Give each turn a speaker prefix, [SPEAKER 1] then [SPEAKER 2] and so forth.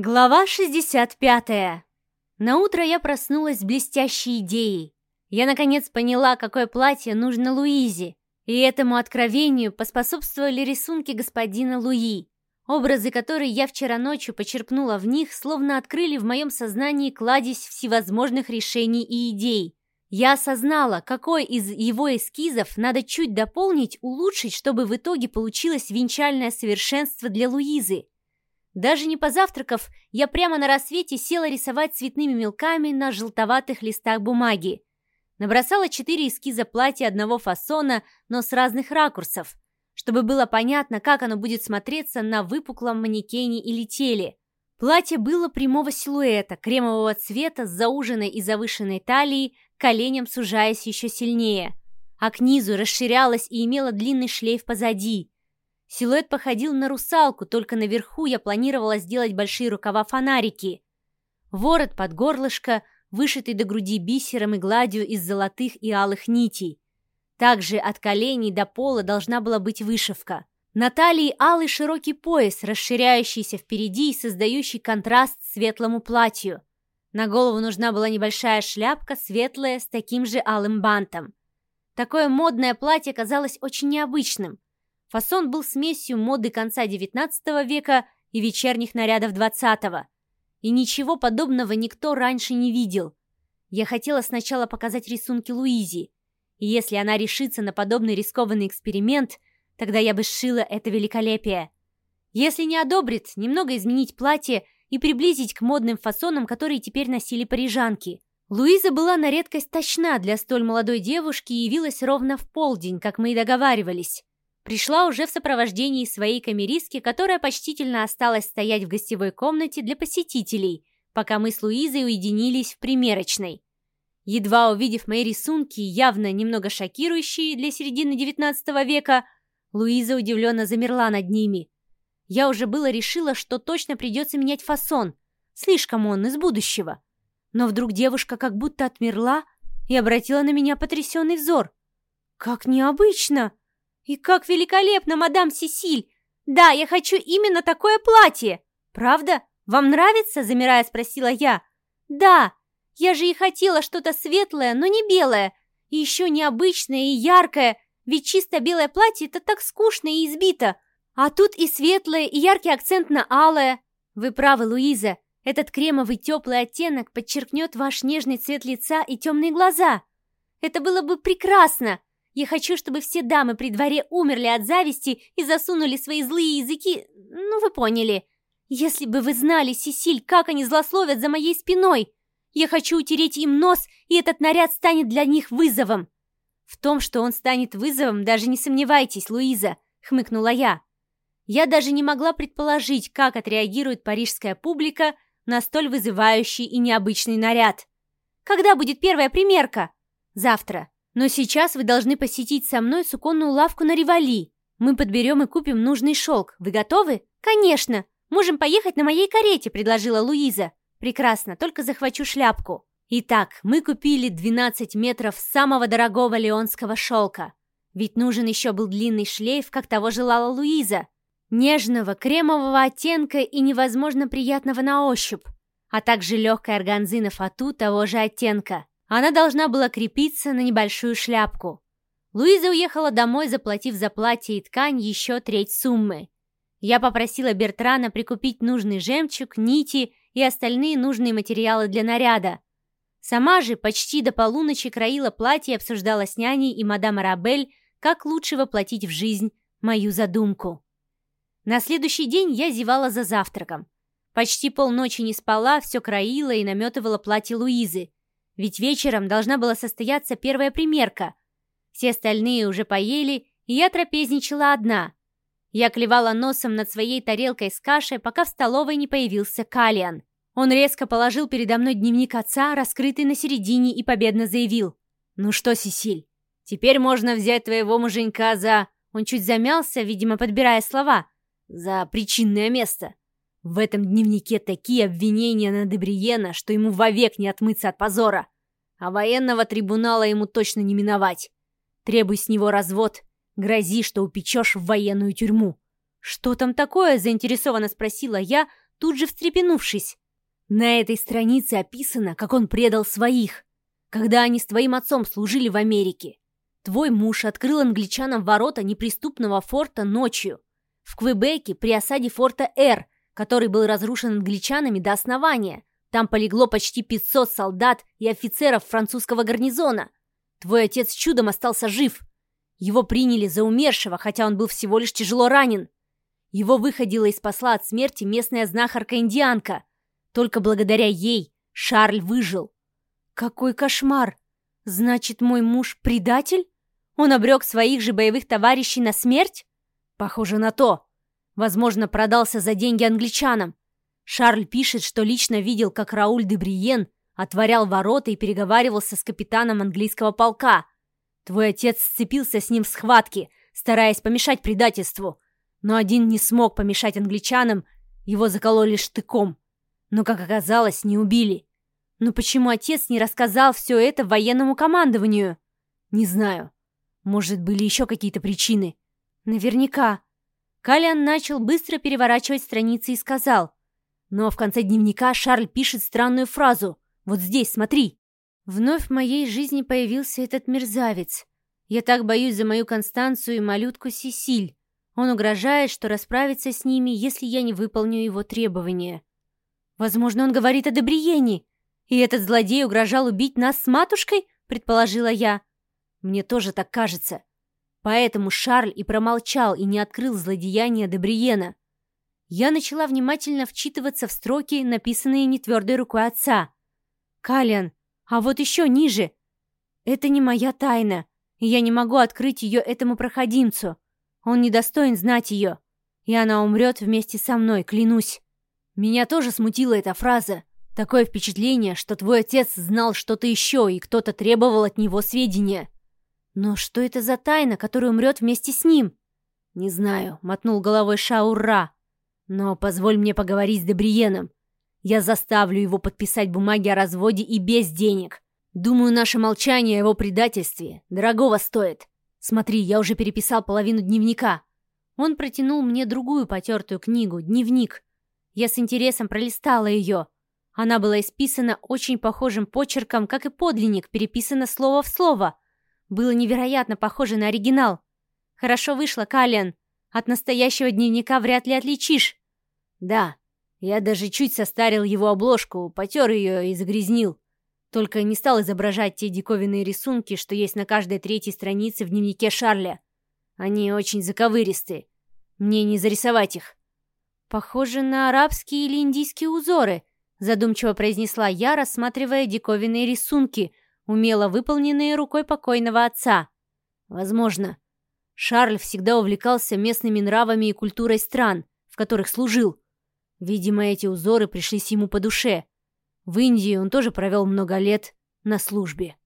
[SPEAKER 1] Глава 65. На утро я проснулась с блестящей идеей. Я наконец поняла, какое платье нужно Луизе, и этому откровению поспособствовали рисунки господина Луи, образы которых я вчера ночью почерпнула в них, словно открыли в моем сознании кладезь всевозможных решений и идей. Я осознала, какой из его эскизов надо чуть дополнить, улучшить, чтобы в итоге получилось венчальное совершенство для Луизы. Даже не позавтракав, я прямо на рассвете села рисовать цветными мелками на желтоватых листах бумаги. Набросала четыре эскиза платья одного фасона, но с разных ракурсов, чтобы было понятно, как оно будет смотреться на выпуклом манекене или теле. Платье было прямого силуэта, кремового цвета с зауженной и завышенной талией, коленям сужаясь еще сильнее, а к низу расширялось и имело длинный шлейф позади – Силуэт походил на русалку, только наверху я планировала сделать большие рукава-фонарики. Ворот под горлышко, вышитый до груди бисером и гладью из золотых и алых нитей. Также от коленей до пола должна была быть вышивка. На талии алый широкий пояс, расширяющийся впереди и создающий контраст светлому платью. На голову нужна была небольшая шляпка, светлая, с таким же алым бантом. Такое модное платье казалось очень необычным – Фасон был смесью моды конца XIX века и вечерних нарядов XX. И ничего подобного никто раньше не видел. Я хотела сначала показать рисунки Луизи. И если она решится на подобный рискованный эксперимент, тогда я бы сшила это великолепие. Если не одобрит, немного изменить платье и приблизить к модным фасонам, которые теперь носили парижанки. Луиза была на редкость точна для столь молодой девушки и явилась ровно в полдень, как мы и договаривались пришла уже в сопровождении своей камеристки, которая почтительно осталась стоять в гостевой комнате для посетителей, пока мы с Луизой уединились в примерочной. Едва увидев мои рисунки, явно немного шокирующие для середины XIX века, Луиза удивленно замерла над ними. Я уже было решила, что точно придется менять фасон. Слишком он из будущего. Но вдруг девушка как будто отмерла и обратила на меня потрясенный взор. «Как необычно!» «И как великолепно, мадам Сесиль! Да, я хочу именно такое платье! Правда? Вам нравится?» – замирая спросила я. «Да, я же и хотела что-то светлое, но не белое, и еще необычное и яркое, ведь чисто белое платье – это так скучно и избито, а тут и светлое, и яркий акцент на алое. Вы правы, Луиза, этот кремовый теплый оттенок подчеркнет ваш нежный цвет лица и темные глаза. Это было бы прекрасно!» Я хочу, чтобы все дамы при дворе умерли от зависти и засунули свои злые языки... Ну, вы поняли. Если бы вы знали, Сесиль, как они злословят за моей спиной. Я хочу утереть им нос, и этот наряд станет для них вызовом. В том, что он станет вызовом, даже не сомневайтесь, Луиза, хмыкнула я. Я даже не могла предположить, как отреагирует парижская публика на столь вызывающий и необычный наряд. Когда будет первая примерка? Завтра. Но сейчас вы должны посетить со мной суконную лавку на Ривали. Мы подберем и купим нужный шелк. Вы готовы? Конечно. Можем поехать на моей карете, предложила Луиза. Прекрасно, только захвачу шляпку. Итак, мы купили 12 метров самого дорогого леонского шелка. Ведь нужен еще был длинный шлейф, как того желала Луиза. Нежного, кремового оттенка и невозможно приятного на ощупь. А также легкой органзы на фату того же оттенка. Она должна была крепиться на небольшую шляпку. Луиза уехала домой, заплатив за платье и ткань еще треть суммы. Я попросила Бертрана прикупить нужный жемчуг, нити и остальные нужные материалы для наряда. Сама же почти до полуночи краила платье и обсуждала с няней и мадам Арабель, как лучше воплотить в жизнь мою задумку. На следующий день я зевала за завтраком. Почти полночи не спала, все краила и наметывала платье Луизы. Ведь вечером должна была состояться первая примерка. Все остальные уже поели, и я трапезничала одна. Я клевала носом над своей тарелкой с кашей, пока в столовой не появился Калиан. Он резко положил передо мной дневник отца, раскрытый на середине, и победно заявил. «Ну что, Сесиль, теперь можно взять твоего муженька за...» Он чуть замялся, видимо, подбирая слова. «За причинное место. В этом дневнике такие обвинения на Дебриена, что ему вовек не отмыться от позора. А военного трибунала ему точно не миновать. Требуй с него развод. Грози, что упечешь в военную тюрьму. «Что там такое?» – заинтересованно спросила я, тут же встрепенувшись. На этой странице описано, как он предал своих, когда они с твоим отцом служили в Америке. Твой муж открыл англичанам ворота неприступного форта ночью. В Квебеке при осаде форта Р, который был разрушен англичанами до основания. Там полегло почти 500 солдат и офицеров французского гарнизона. Твой отец чудом остался жив. Его приняли за умершего, хотя он был всего лишь тяжело ранен. Его выходила и спасла от смерти местная знахарка-индианка. Только благодаря ей Шарль выжил. Какой кошмар! Значит, мой муж предатель? Он обрек своих же боевых товарищей на смерть? Похоже на то. Возможно, продался за деньги англичанам. Шарль пишет, что лично видел, как Рауль де Бриен отворял ворота и переговаривался с капитаном английского полка. Твой отец сцепился с ним в схватке, стараясь помешать предательству. Но один не смог помешать англичанам, его закололи штыком. Но, как оказалось, не убили. Но почему отец не рассказал все это военному командованию? Не знаю. Может, были еще какие-то причины. Наверняка. Калиан начал быстро переворачивать страницы и сказал. Но в конце дневника Шарль пишет странную фразу. Вот здесь, смотри. Вновь в моей жизни появился этот мерзавец. Я так боюсь за мою Констанцию и малютку Сесиль. Он угрожает, что расправится с ними, если я не выполню его требования. Возможно, он говорит о Дебриене. И этот злодей угрожал убить нас с матушкой, предположила я. Мне тоже так кажется. Поэтому Шарль и промолчал и не открыл злодеяния Дебриена. Я начала внимательно вчитываться в строки, написанные нетвердой рукой отца. «Калиан, а вот еще ниже. Это не моя тайна, и я не могу открыть ее этому проходимцу. Он недостоин знать ее, и она умрет вместе со мной, клянусь». Меня тоже смутила эта фраза, Такое впечатление, что твой отец знал что-то еще, и кто-то требовал от него сведения. Но что это за тайна, которая умрет вместе с ним? Не знаю, мотнул головой Шаура. Но позволь мне поговорить с Дебриеном. Я заставлю его подписать бумаги о разводе и без денег. Думаю, наше молчание о его предательстве дорогого стоит. Смотри, я уже переписал половину дневника. Он протянул мне другую потертую книгу, дневник. Я с интересом пролистала ее — она была исписана очень похожим почерком, как и подлинник, переписано слово в слово. Было невероятно похоже на оригинал. Хорошо вышло, Каллен. От настоящего дневника вряд ли отличишь. Да, я даже чуть состарил его обложку, потер ее и загрязнил. Только не стал изображать те диковинные рисунки, что есть на каждой третьей странице в дневнике Шарля. Они очень заковыристые. Мне не зарисовать их. Похоже на арабские или индийские узоры, задумчиво произнесла я, рассматривая диковинные рисунки, умело выполненные рукой покойного отца. Возможно. Шарль всегда увлекался местными нравами и культурой стран, в которых служил. Видимо, эти узоры пришлись ему по душе. В Индии он тоже провел много лет на службе.